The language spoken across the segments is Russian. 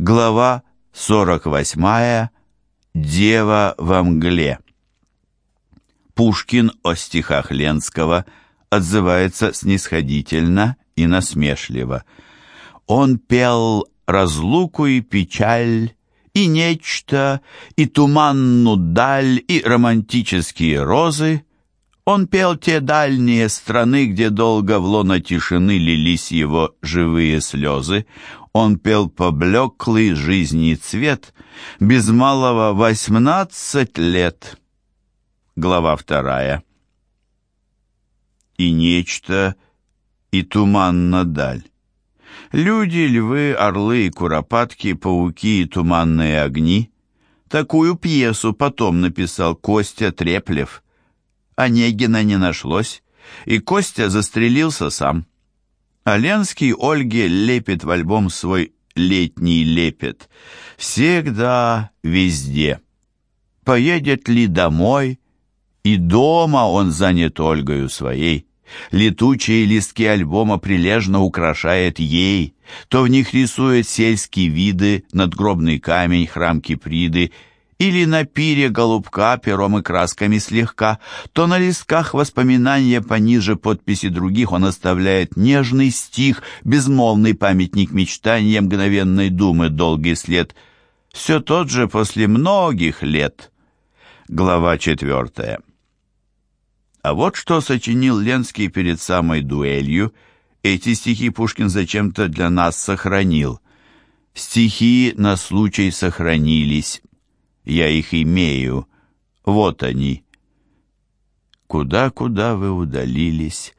Глава 48. Дева во мгле. Пушкин о стихах Ленского отзывается снисходительно и насмешливо. Он пел разлуку и печаль, и нечто, и туманну даль, и романтические розы. Он пел те дальние страны, где долго в лоно тишины лились его живые слезы. Он пел поблеклый жизни цвет, без малого восемнадцать лет. Глава вторая. И нечто, и туманно даль. Люди, львы, орлы и куропатки, пауки и туманные огни. Такую пьесу потом написал Костя Треплев. Онегина не нашлось, и Костя застрелился сам. Оленский Ольге лепит в альбом свой летний лепет. Всегда, везде. Поедет ли домой? И дома он занят Ольгою своей. Летучие листки альбома прилежно украшает ей, то в них рисует сельские виды, надгробный камень, храм Киприды, или на пире голубка пером и красками слегка, то на листках воспоминания пониже подписи других он оставляет нежный стих, безмолвный памятник мечтания мгновенной думы, долгий след. Все тот же после многих лет. Глава четвертая. А вот что сочинил Ленский перед самой дуэлью. Эти стихи Пушкин зачем-то для нас сохранил. Стихи на случай сохранились. Я их имею. Вот они. Куда-куда вы удалились,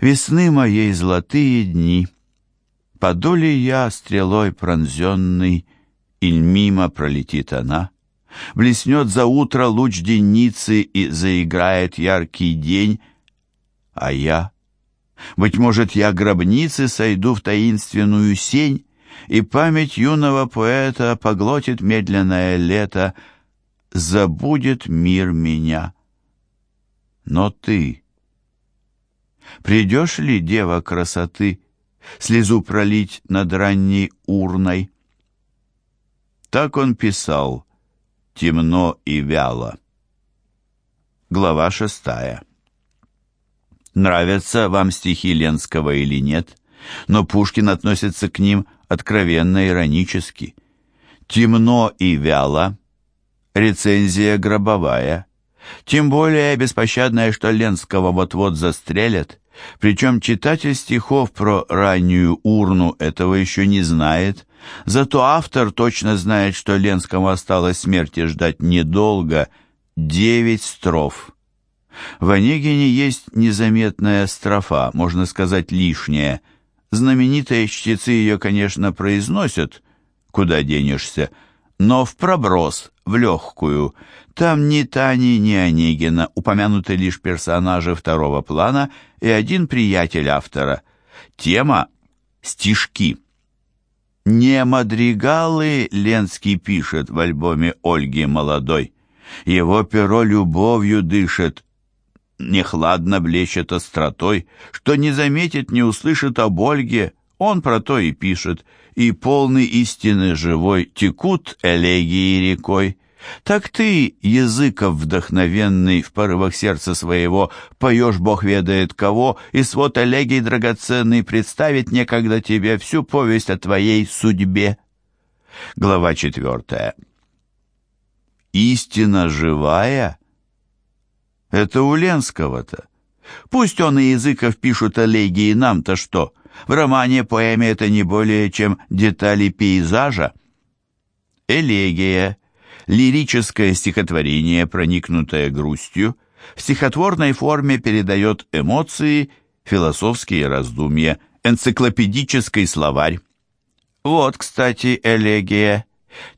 Весны моей золотые дни. Подоли я стрелой пронзенный, Иль мимо пролетит она — Блеснет за утро луч денницы и заиграет яркий день, а я... Быть может, я гробницы сойду в таинственную сень, и память юного поэта поглотит медленное лето, забудет мир меня. Но ты... Придешь ли, дева красоты, слезу пролить над ранней урной? Так он писал, темно и вяло. Глава шестая. Нравятся вам стихи Ленского или нет, но Пушкин относится к ним откровенно иронически. Темно и вяло. Рецензия гробовая. Тем более беспощадная, что Ленского вот-вот застрелят. Причем читатель стихов про раннюю урну этого еще не знает, Зато автор точно знает, что Ленскому осталось смерти ждать недолго, девять строф. В Онегине есть незаметная строфа, можно сказать, лишняя. Знаменитые чтецы ее, конечно, произносят, куда денешься, но в проброс, в легкую. Там ни Тани, ни Онегина, упомянуты лишь персонажи второго плана и один приятель автора. Тема — стишки. Не мадригалы Ленский пишет в альбоме Ольги молодой. Его перо любовью дышит, не хладно блещет остротой, что не заметит, не услышит об Ольге, он про то и пишет, и полный истины живой текут элегии рекой. Так ты, языков вдохновенный, в порывах сердца своего, поешь Бог ведает кого, и свод элегий драгоценный представит некогда тебе всю повесть о твоей судьбе. Глава четвертая. Истина живая? Это у Ленского-то. Пусть он и Языков пишут элегии, нам-то что? В романе, поэме это не более, чем детали пейзажа. Элегия лирическое стихотворение, проникнутое грустью, в стихотворной форме передает эмоции, философские раздумья, энциклопедический словарь. Вот, кстати, элегия.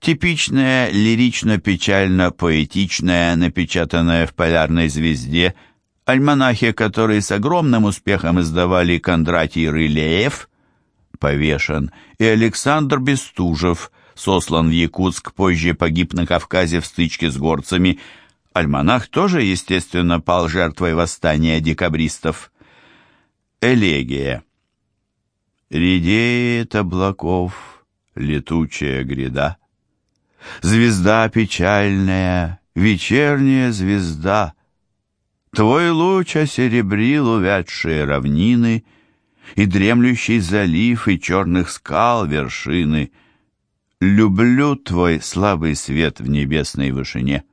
Типичная лирично-печально-поэтичная, напечатанная в «Полярной звезде», альманахе, который с огромным успехом издавали Кондратий Рылеев, повешен, и Александр Бестужев – сослан в Якутск, позже погиб на Кавказе в стычке с горцами. Альманах тоже, естественно, пал жертвой восстания декабристов. Элегия. Редеет облаков летучая гряда. Звезда печальная, вечерняя звезда, Твой луч осеребрил увядшие равнины И дремлющий залив, и черных скал вершины. Люблю твой слабый свет в небесной вышине.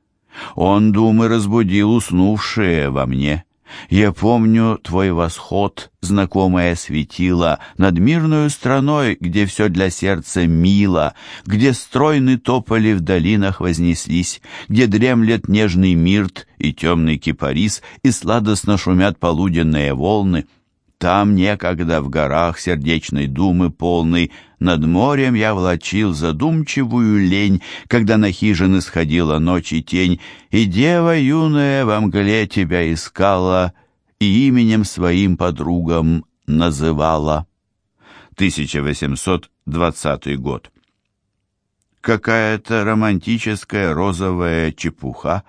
Он думы разбудил уснувшие во мне. Я помню твой восход, знакомое светило, Над мирную страной, где все для сердца мило, Где стройны тополи в долинах вознеслись, Где дремлет нежный мирт и темный кипарис, И сладостно шумят полуденные волны — там некогда в горах сердечной думы полный Над морем я влачил задумчивую лень, Когда на хижины сходила ночь и тень, И дева юная во мгле тебя искала И именем своим подругам называла. 1820 год. Какая-то романтическая розовая чепуха,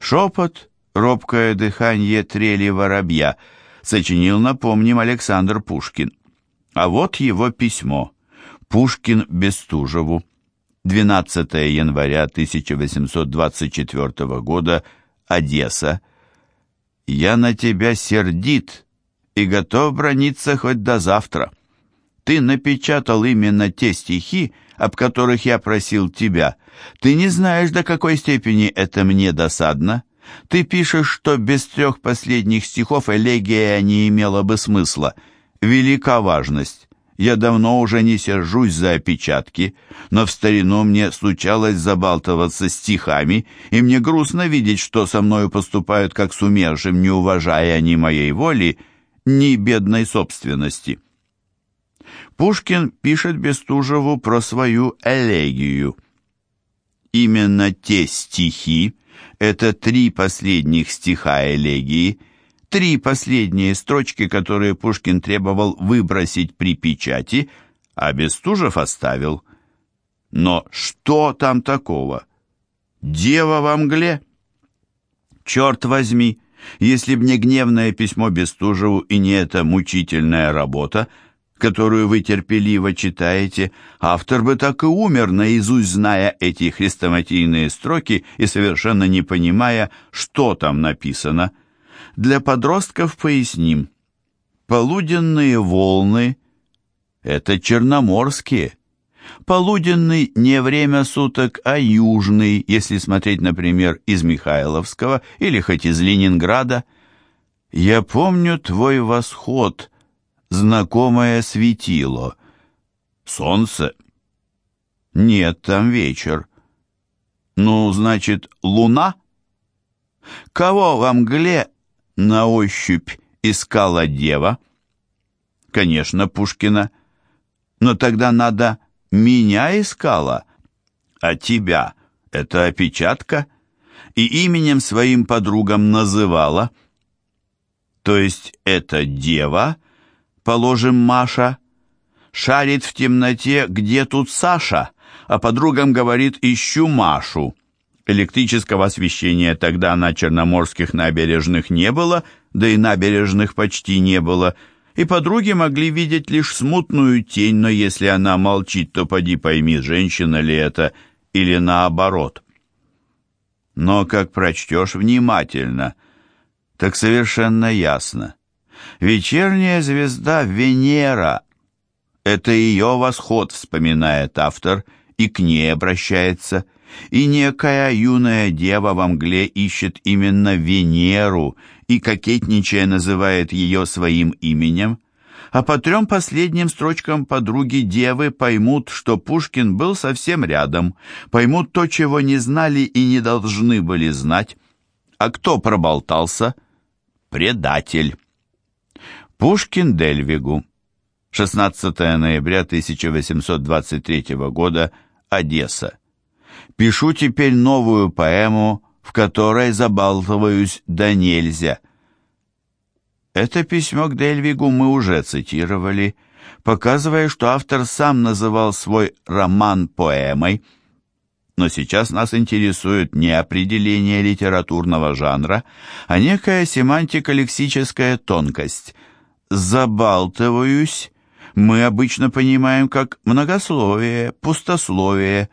Шепот, робкое дыхание трели воробья — сочинил, напомним, Александр Пушкин. А вот его письмо. Пушкин Бестужеву. 12 января 1824 года. Одесса. «Я на тебя сердит и готов брониться хоть до завтра. Ты напечатал именно те стихи, об которых я просил тебя. Ты не знаешь, до какой степени это мне досадно. Ты пишешь, что без трех последних стихов элегия не имела бы смысла. Велика важность. Я давно уже не сержусь за опечатки, но в старину мне случалось забалтываться стихами, и мне грустно видеть, что со мною поступают как с умершим, не уважая ни моей воли, ни бедной собственности. Пушкин пишет Бестужеву про свою элегию. Именно те стихи, это три последних стиха элегии, три последние строчки, которые Пушкин требовал выбросить при печати, а Бестужев оставил. Но что там такого? Дева во мгле? Черт возьми, если б не гневное письмо Бестужеву и не эта мучительная работа, которую вы терпеливо читаете, автор бы так и умер, наизусть зная эти хрестоматийные строки и совершенно не понимая, что там написано. Для подростков поясним. Полуденные волны — это черноморские. Полуденный не время суток, а южный, если смотреть, например, из Михайловского или хоть из Ленинграда. «Я помню твой восход», знакомое светило. Солнце? Нет, там вечер. Ну, значит, луна? Кого во мгле на ощупь искала дева? Конечно, Пушкина. Но тогда надо меня искала, а тебя — это опечатка, и именем своим подругам называла. То есть эта дева — положим, Маша, шарит в темноте, где тут Саша, а подругам говорит «ищу Машу». Электрического освещения тогда на черноморских набережных не было, да и набережных почти не было, и подруги могли видеть лишь смутную тень, но если она молчит, то поди пойми, женщина ли это или наоборот. Но как прочтешь внимательно, так совершенно ясно. Вечерняя звезда Венера. Это ее восход, вспоминает автор, и к ней обращается. И некая юная дева во мгле ищет именно Венеру и, кокетничая, называет ее своим именем. А по трем последним строчкам подруги девы поймут, что Пушкин был совсем рядом, поймут то, чего не знали и не должны были знать. А кто проболтался? Предатель. Пушкин Дельвигу. 16 ноября 1823 года. Одесса. Пишу теперь новую поэму, в которой забалтываюсь да нельзя. Это письмо к Дельвигу мы уже цитировали, показывая, что автор сам называл свой роман поэмой. Но сейчас нас интересует не определение литературного жанра, а некая семантико-лексическая тонкость – забалтываюсь, мы обычно понимаем как многословие, пустословие,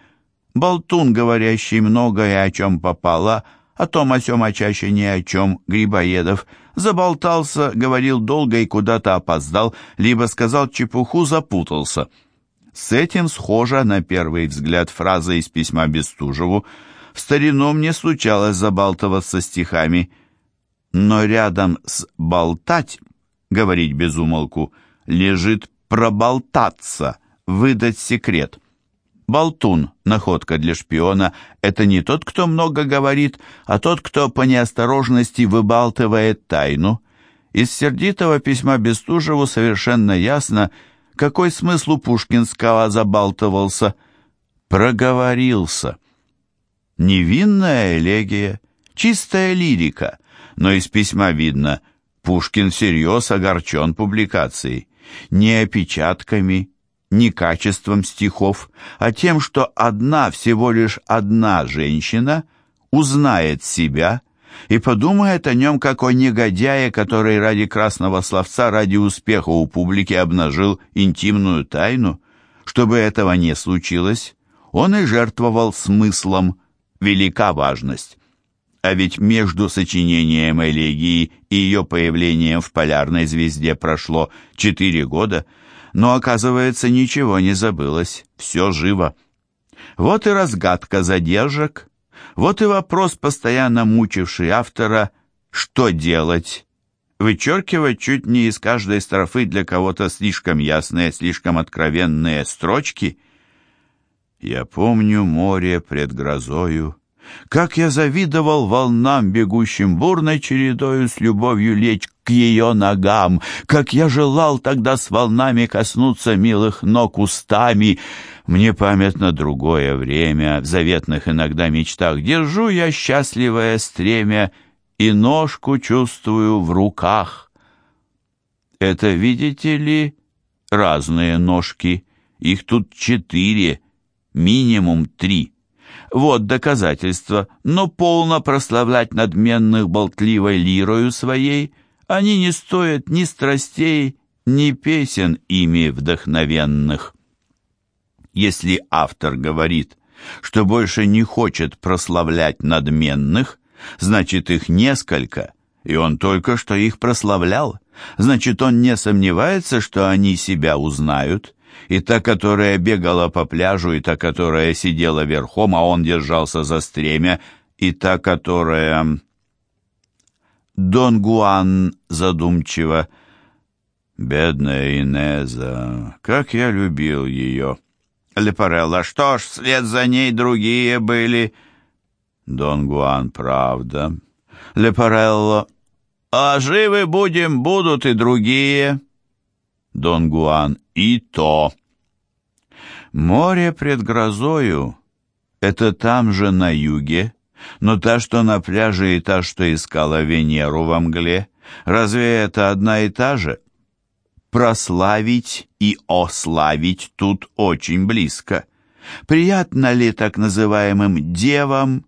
болтун, говорящий многое, о чем попало, о том о сём, а чаще ни о чем, Грибоедов, заболтался, говорил долго и куда-то опоздал, либо сказал чепуху, запутался. С этим схожа, на первый взгляд, фраза из письма Бестужеву. «В старину мне случалось забалтываться стихами», но рядом с «болтать» говорить без умолку, лежит проболтаться, выдать секрет. Болтун, находка для шпиона, это не тот, кто много говорит, а тот, кто по неосторожности выбалтывает тайну. Из сердитого письма Бестужеву совершенно ясно, какой смысл у Пушкинского забалтывался. Проговорился. Невинная элегия, чистая лирика, но из письма видно — Пушкин всерьез огорчен публикацией, не опечатками, не качеством стихов, а тем, что одна, всего лишь одна женщина узнает себя и подумает о нем как о негодяе, который ради красного словца, ради успеха у публики обнажил интимную тайну. Чтобы этого не случилось, он и жертвовал смыслом, велика важность. А ведь между сочинением элегии и ее появлением в полярной звезде прошло четыре года, но, оказывается, ничего не забылось, все живо. Вот и разгадка задержек, вот и вопрос, постоянно мучивший автора «что делать?» Вычеркивать чуть не из каждой строфы для кого-то слишком ясные, слишком откровенные строчки. «Я помню море пред грозою, как я завидовал волнам, бегущим бурной чередою с любовью лечь к ее ногам! Как я желал тогда с волнами коснуться милых ног устами! Мне памятно другое время, в заветных иногда мечтах держу я счастливое стремя и ножку чувствую в руках. Это, видите ли, разные ножки, их тут четыре, минимум три. Вот доказательство, но полно прославлять надменных болтливой лирою своей, они не стоят ни страстей, ни песен ими вдохновенных. Если автор говорит, что больше не хочет прославлять надменных, значит их несколько, и он только что их прославлял, значит он не сомневается, что они себя узнают, и та, которая бегала по пляжу, и та, которая сидела верхом, а он держался за стремя, и та, которая... Дон Гуан задумчиво. Бедная Инеза, как я любил ее. Лепарелла, что ж, вслед за ней другие были. Дон Гуан, правда. Лепарелло, а живы будем, будут и другие. Дон Гуан, и то. Море пред грозою — это там же на юге, но та, что на пляже, и та, что искала Венеру во мгле, разве это одна и та же? Прославить и ославить тут очень близко. Приятно ли так называемым девам,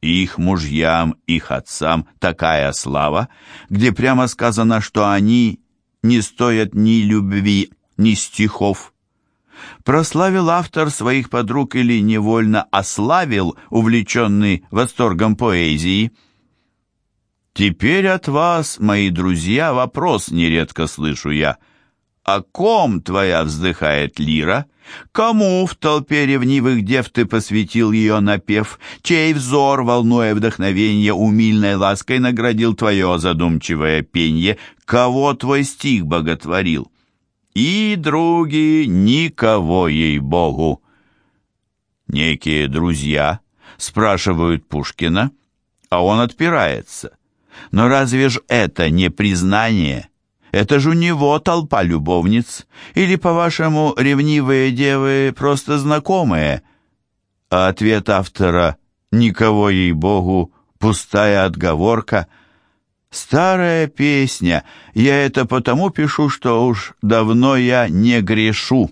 их мужьям, их отцам такая слава, где прямо сказано, что они не стоят ни любви, ни стихов. Прославил автор своих подруг или невольно ославил, увлеченный восторгом поэзии? Теперь от вас, мои друзья, вопрос нередко слышу я. О ком твоя вздыхает лира? Кому в толпе ревнивых дев ты посвятил ее напев? Чей взор, волнуя вдохновенье, умильной лаской наградил твое задумчивое пенье? Кого твой стих боготворил? И, други, никого ей-богу. Некие друзья спрашивают Пушкина, а он отпирается. Но разве ж это не признание? Это же у него толпа любовниц. Или, по-вашему, ревнивые девы просто знакомые? А ответ автора «Никого ей-богу» пустая отговорка. Старая песня. Я это потому пишу, что уж давно я не грешу.